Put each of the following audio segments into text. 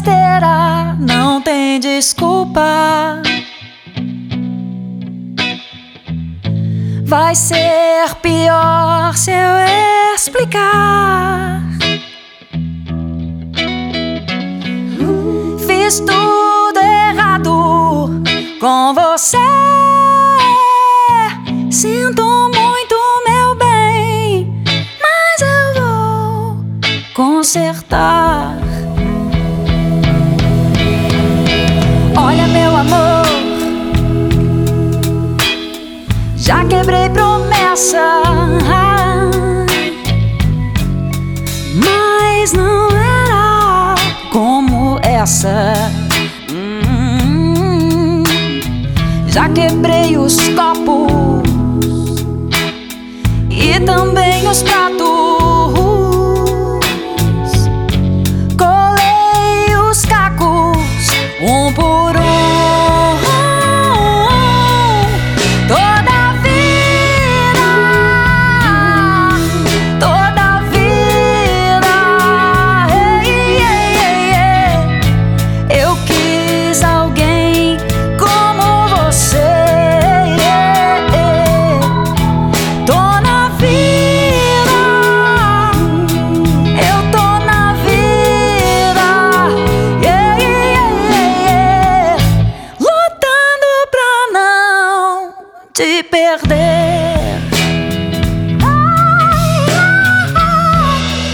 besteira, não tem desculpa. Vai ser pior se eu explicar. Fiz tudo errado com você. Sinto muito, meu bem, mas eu vou consertar. Promessa, mas não era como essa. Hum, já quebrei os copos e também os pratos. te perder.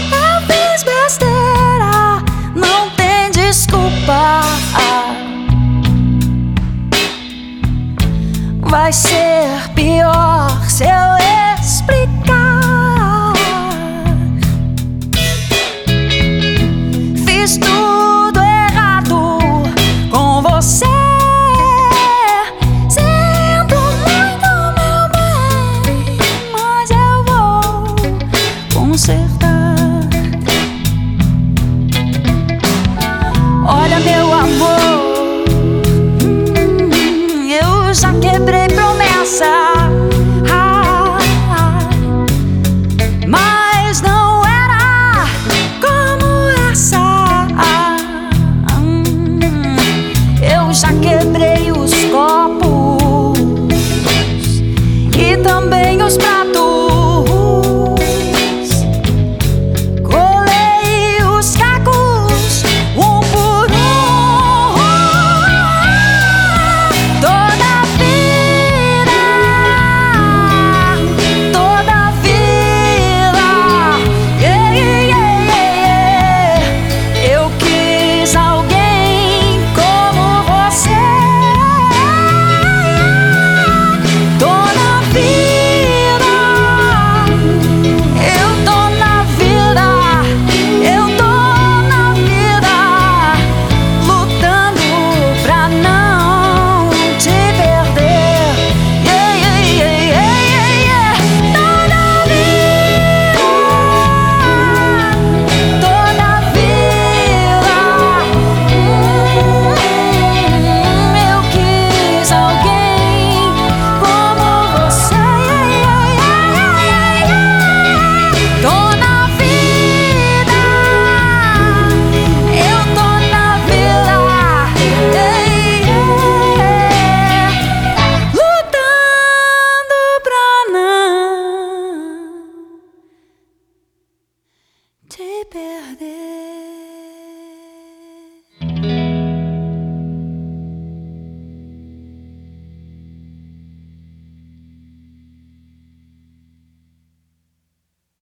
Eu fiz besteira, não tem desculpa. Vai ser. siempre